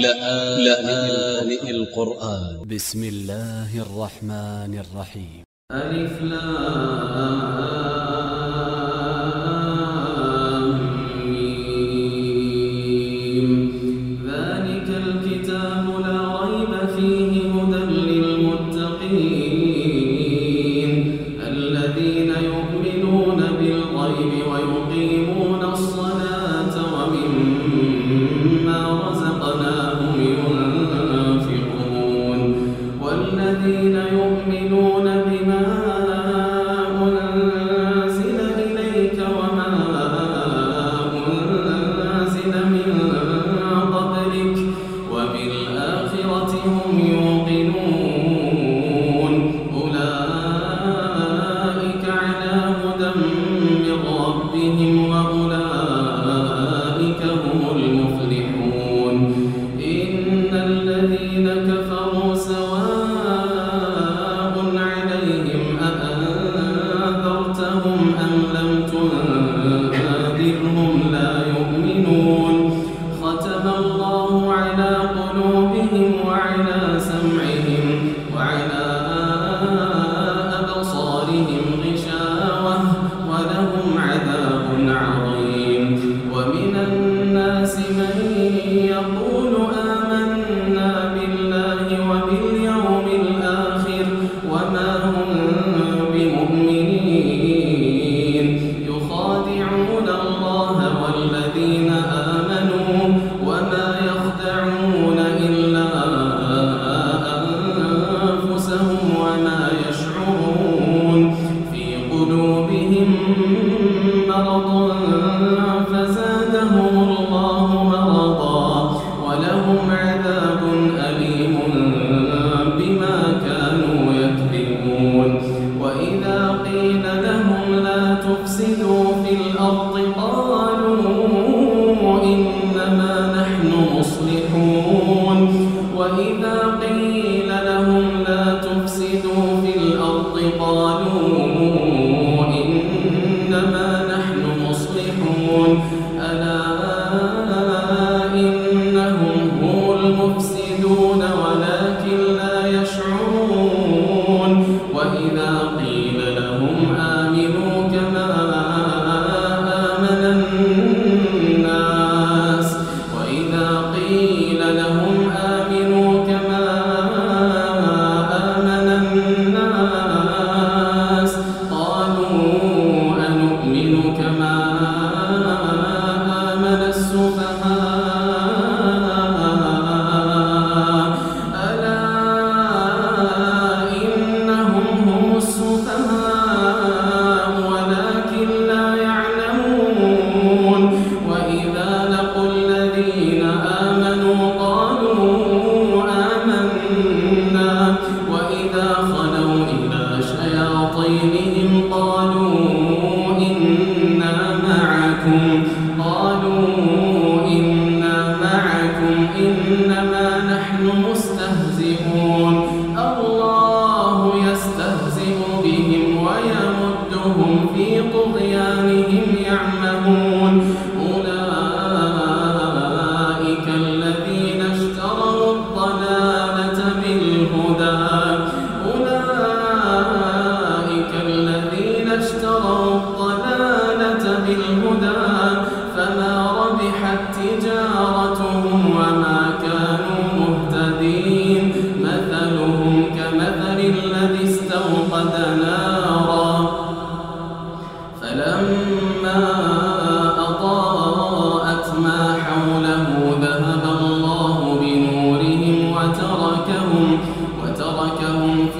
لآن القرآن. ب س م ا ل ل ه ا ل ر ح م ن ا ل ر ح ي م ألف لام.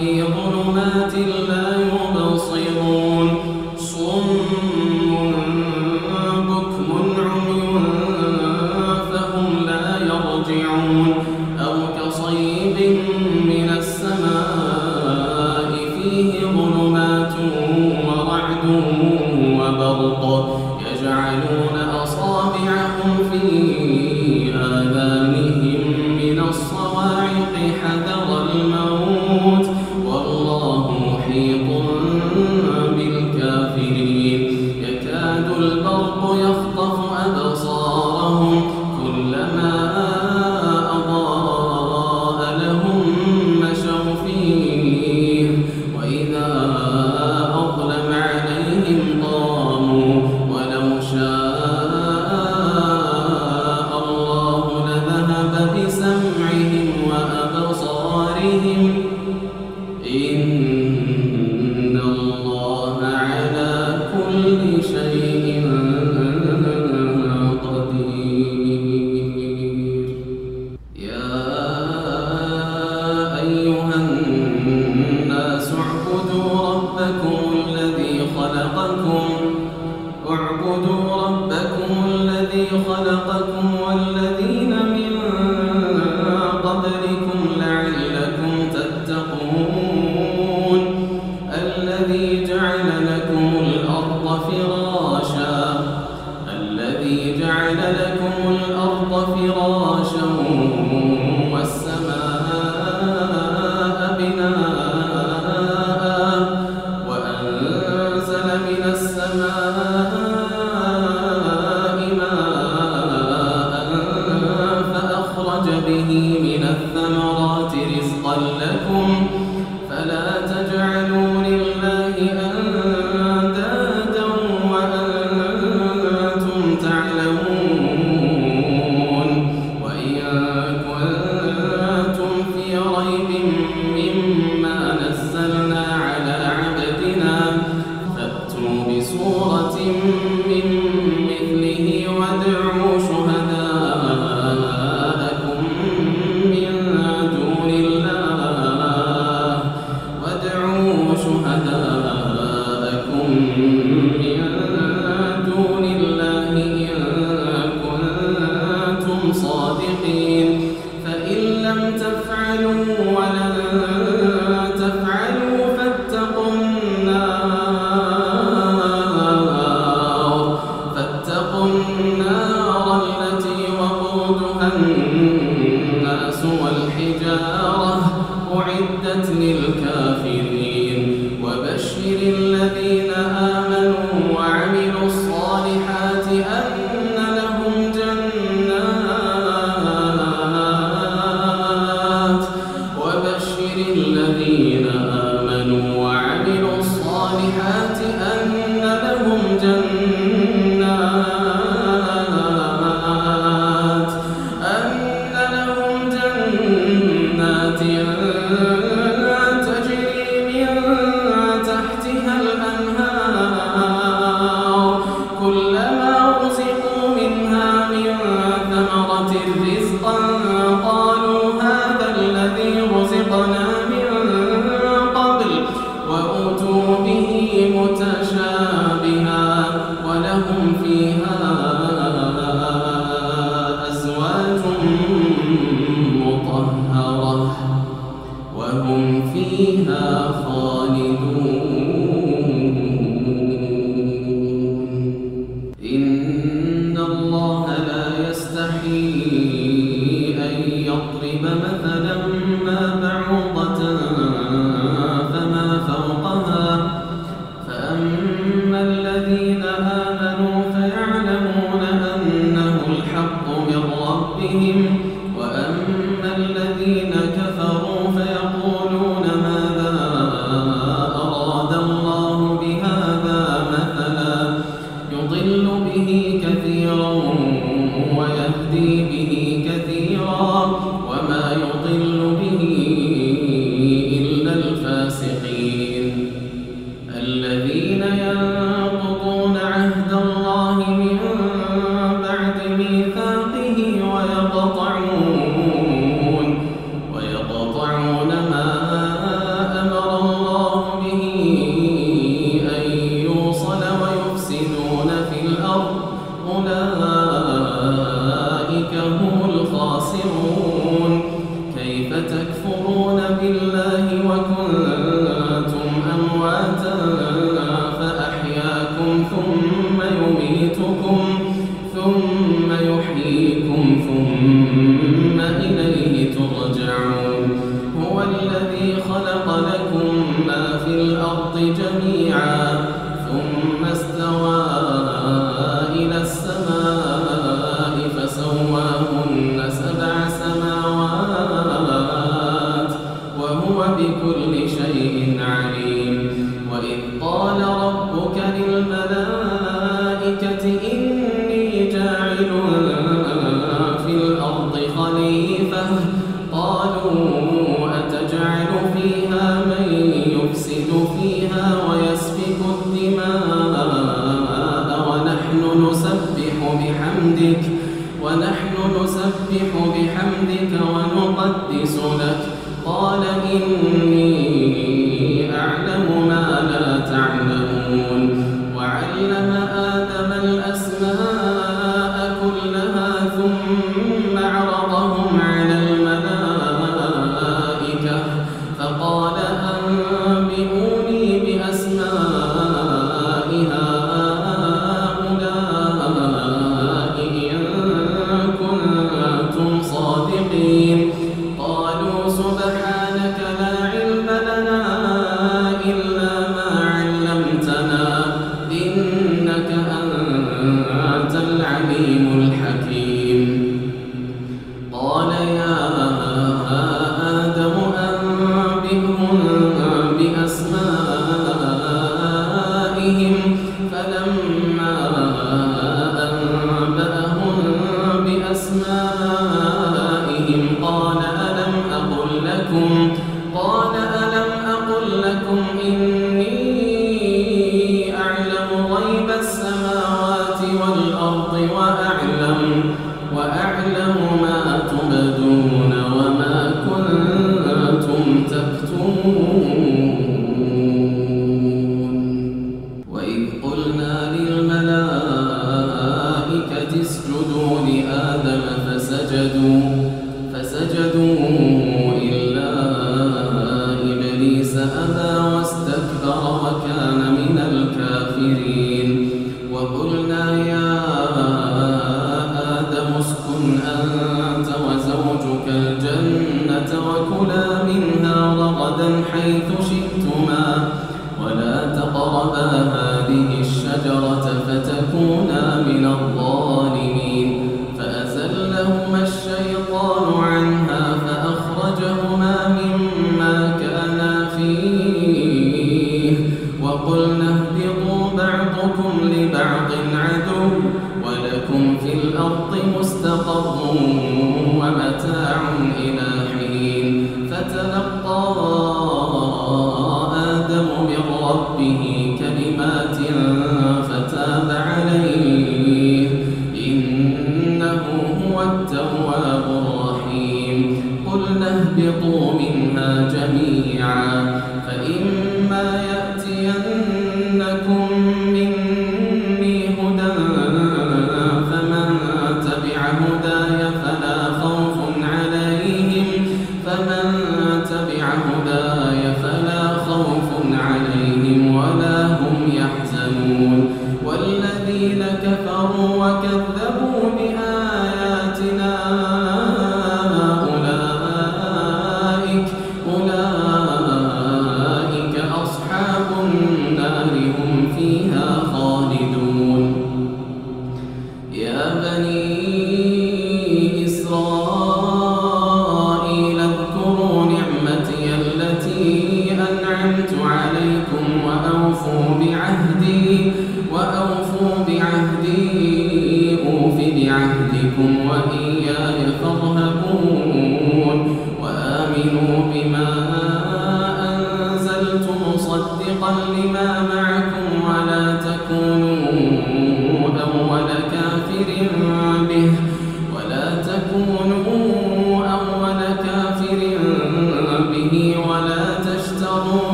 في ظلمات الله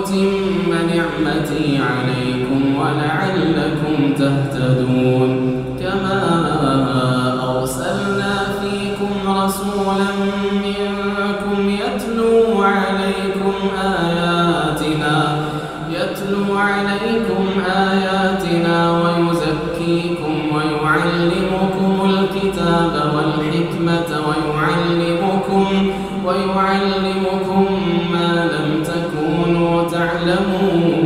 وأتم نعمتي عليكم ولعلكم تهتدون. كما أرسلنا فيكم رسولا منكم يتلو عليكم آياتنا يتلو عليكم آياتنا ويزكيكم ويعلمكم الكتاب والحكمة ويعلمكم ويعلمكم ما يعلمون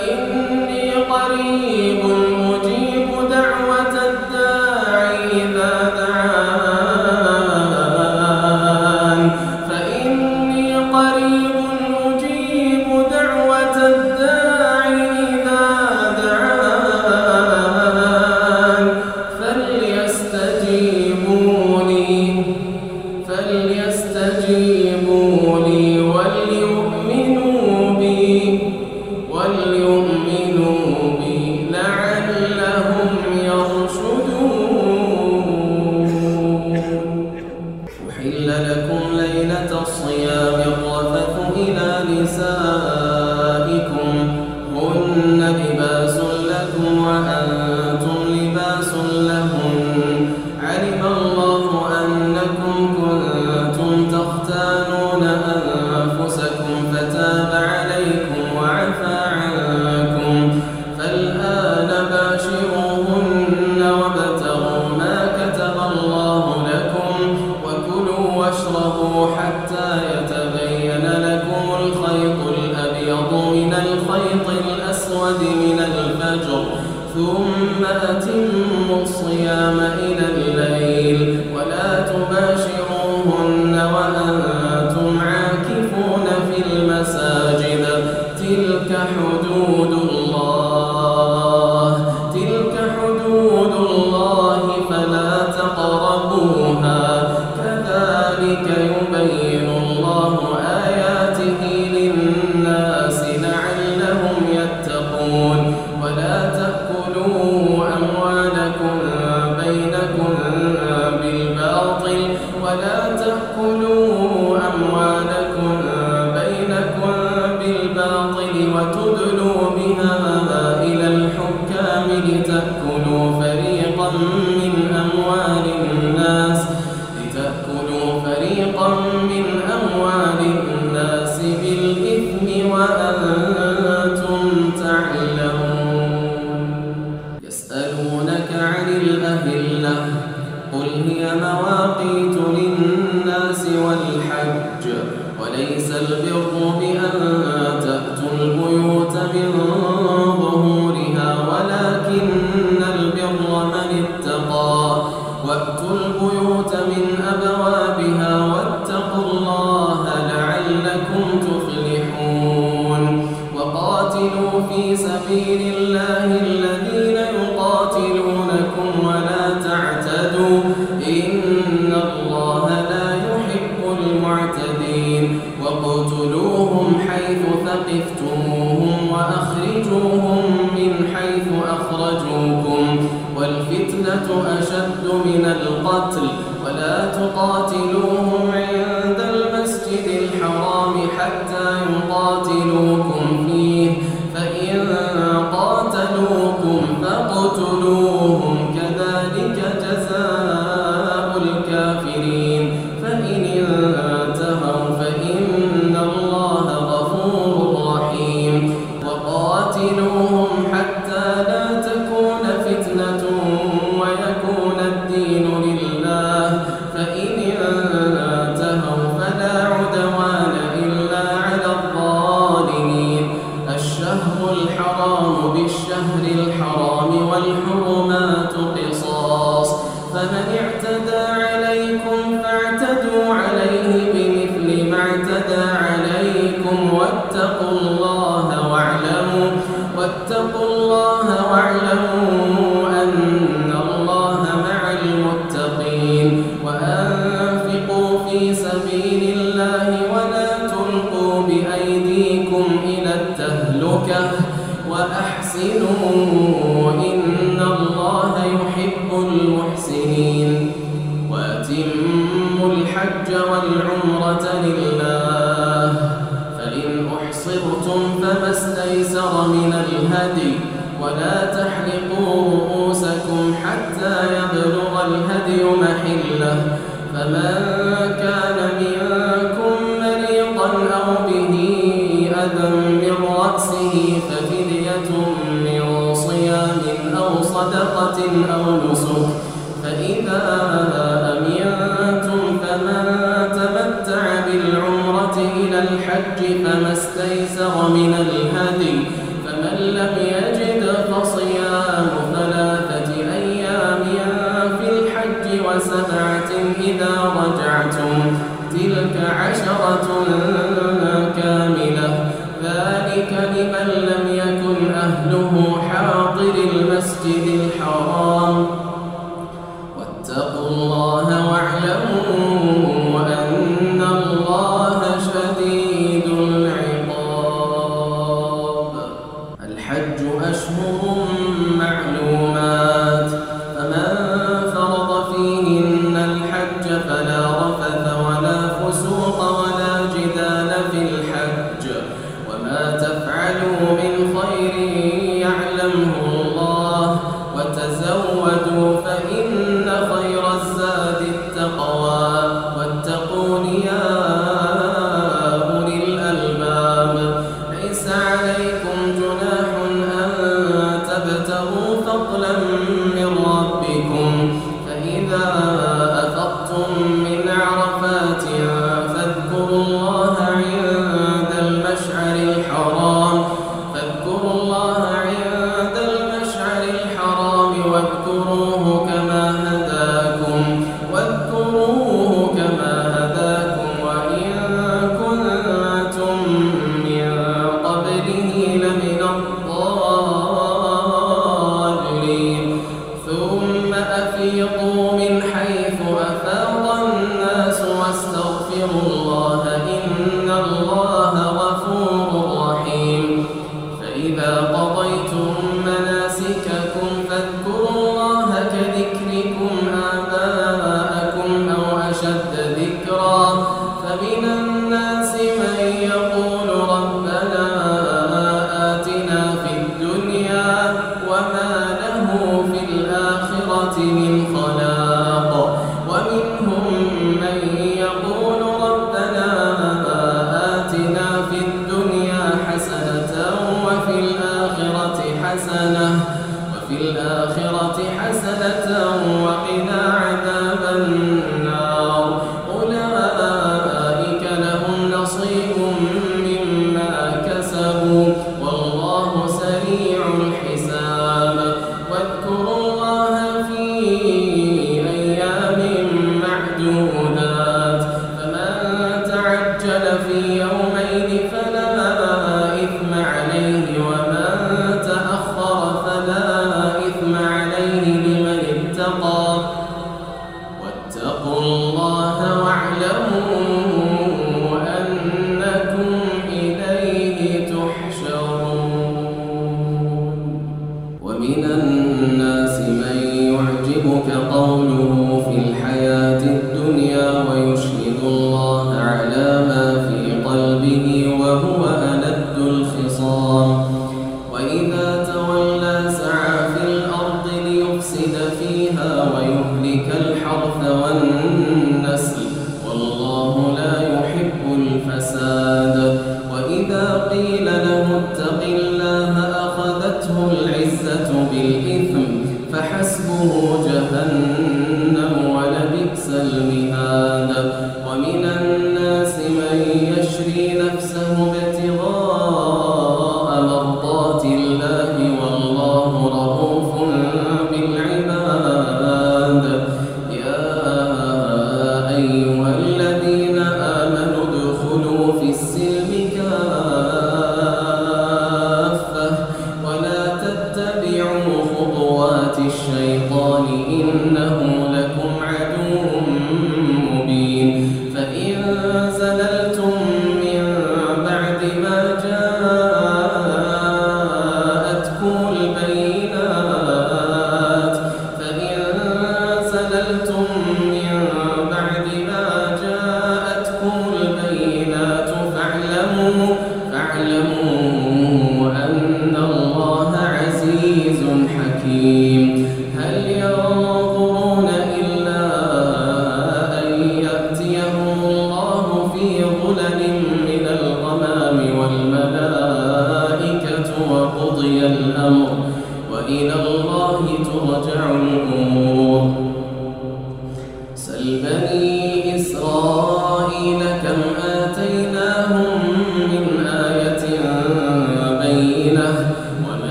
Amen. ولما يأتكم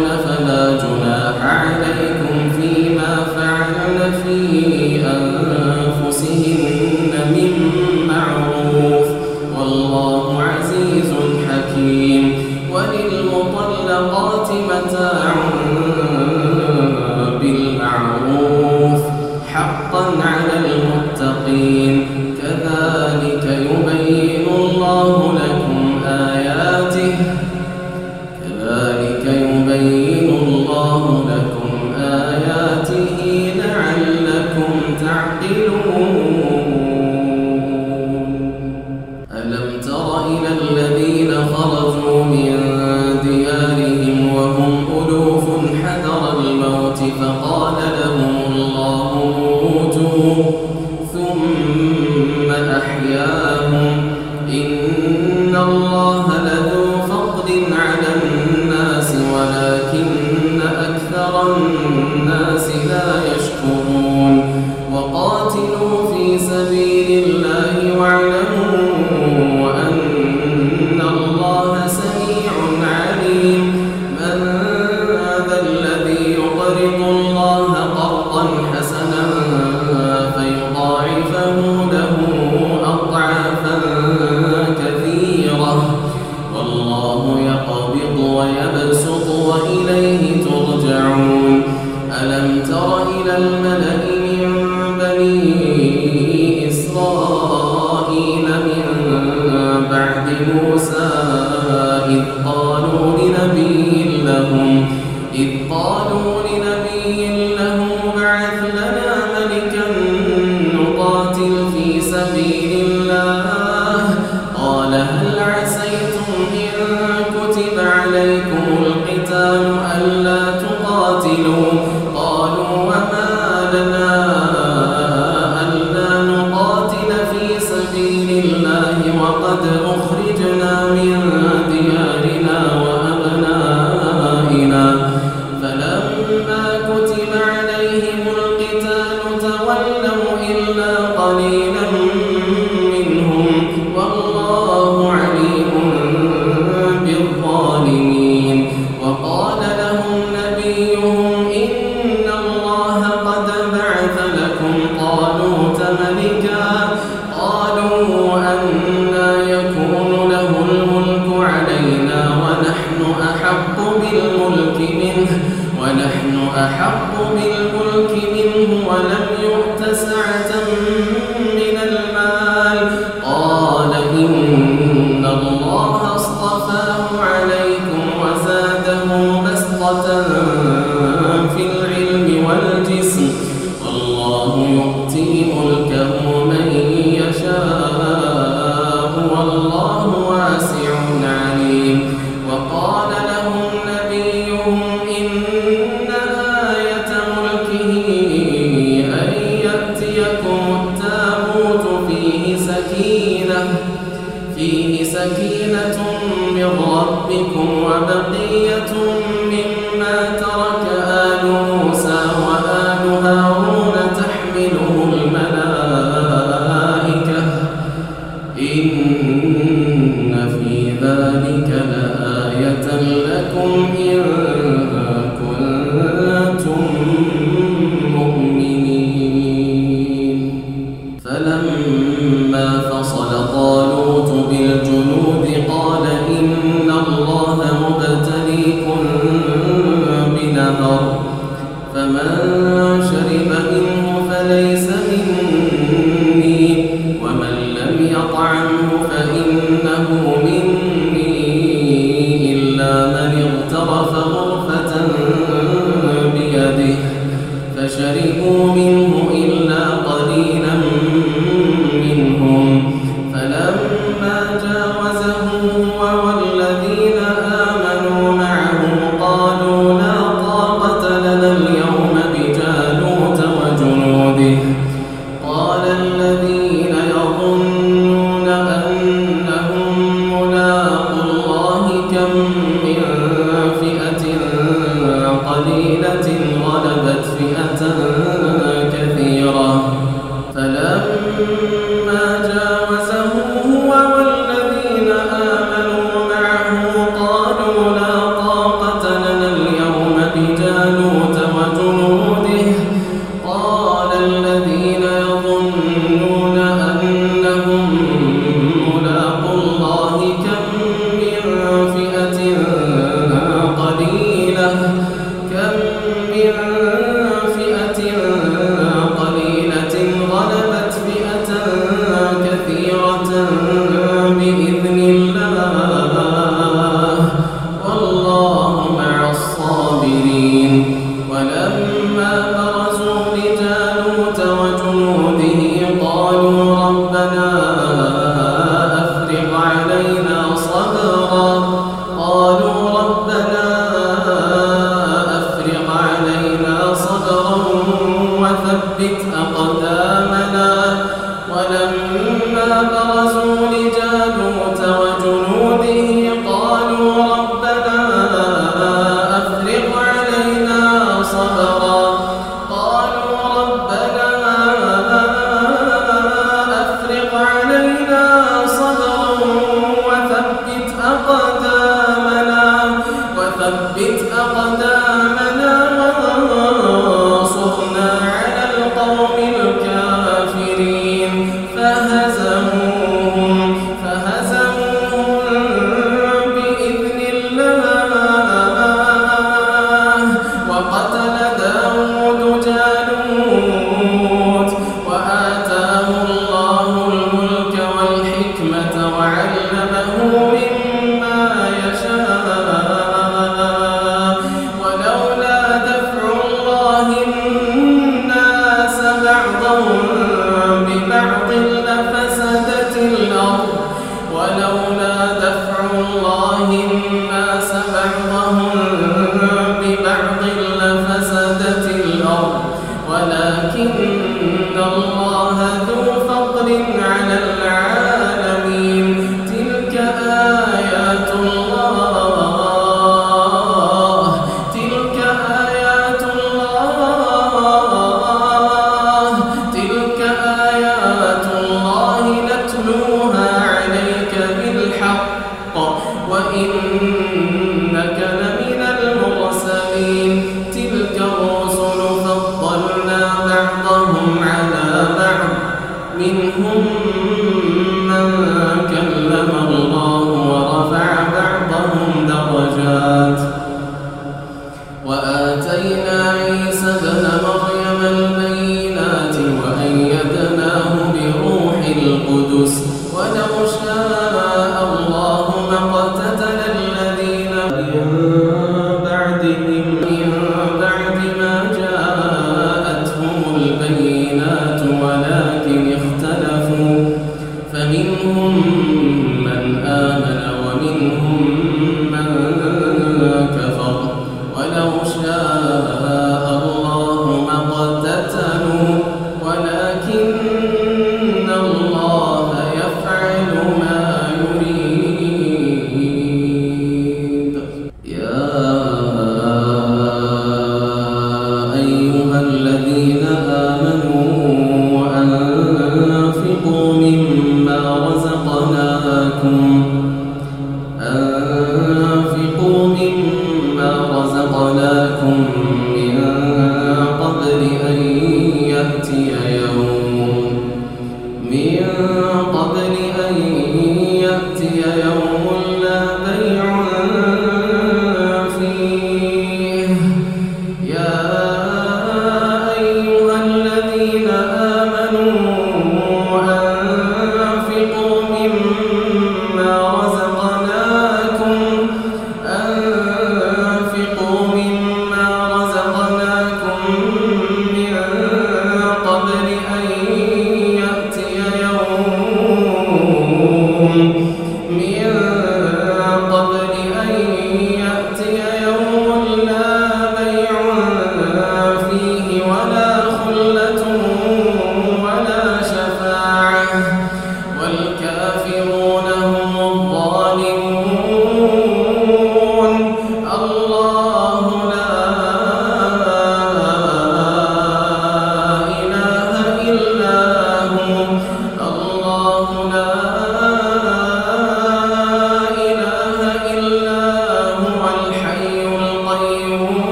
الله واعلموا فشربوا منه.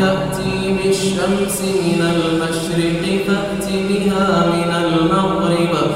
جنة بربوة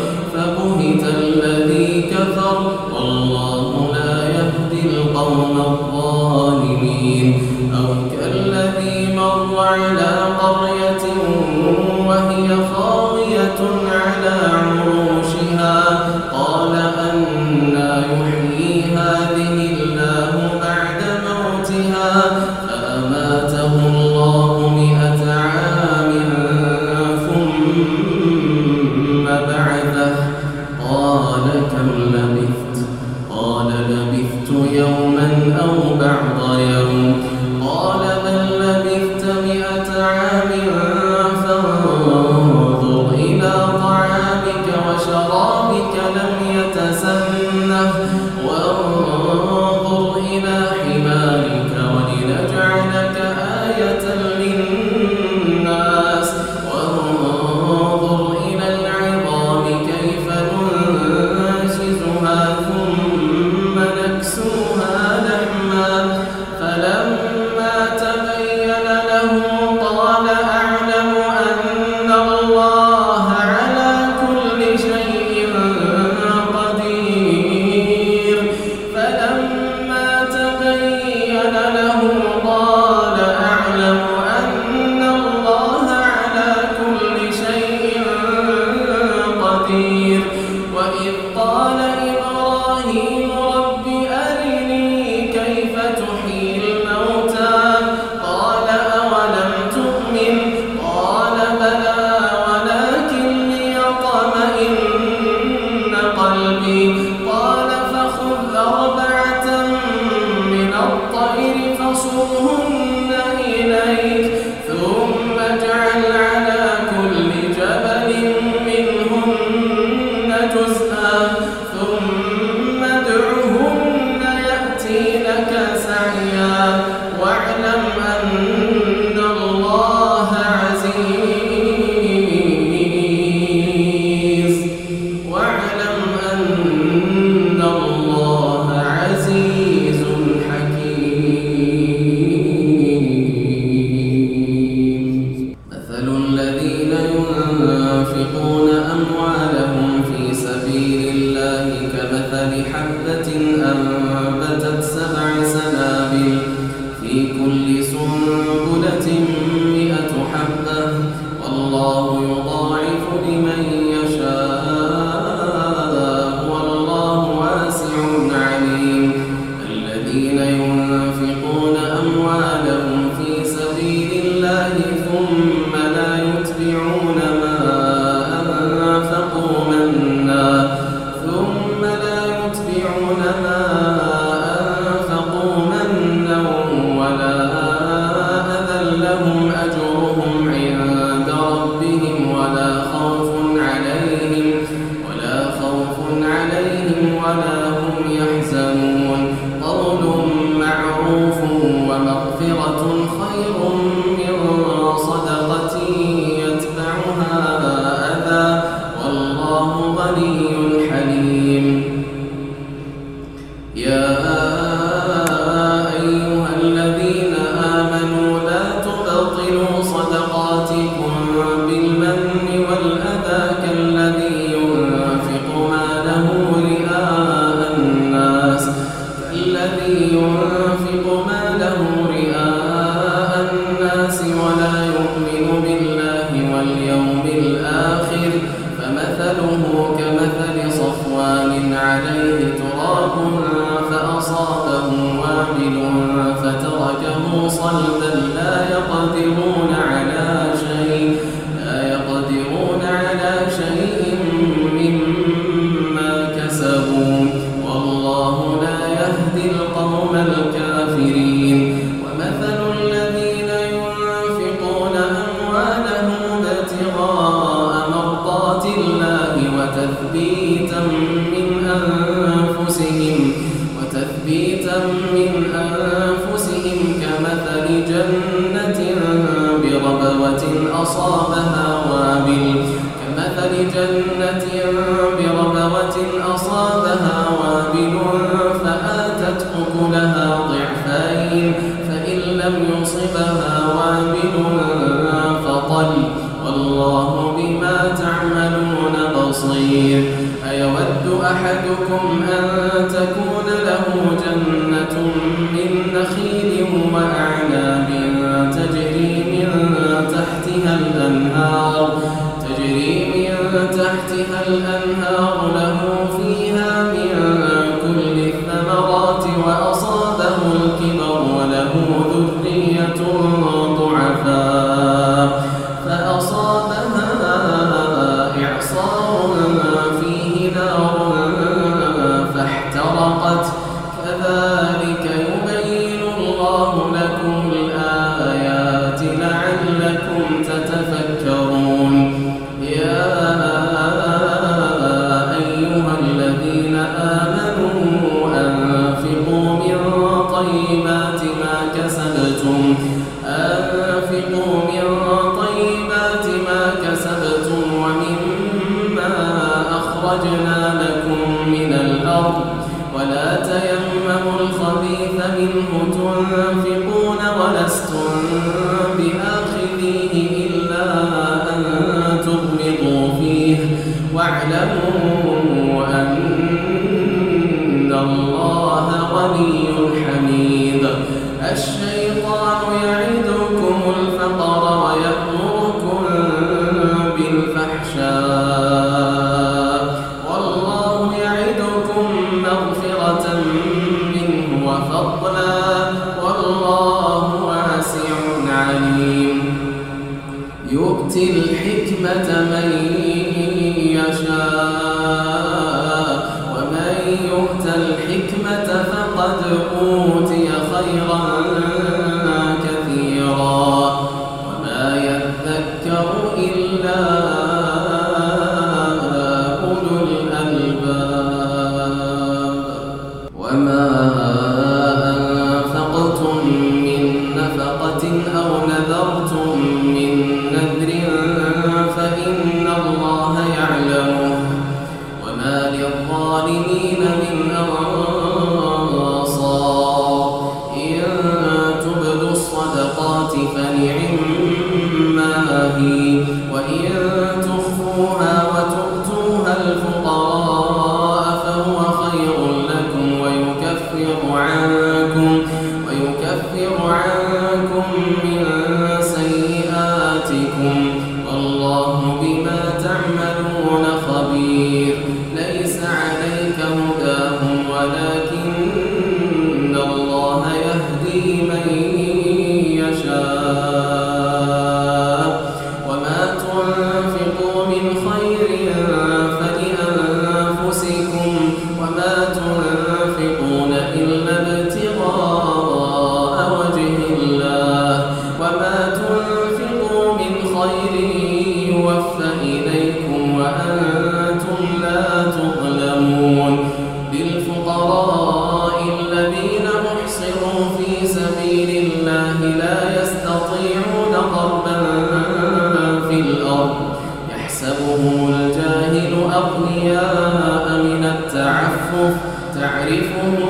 before me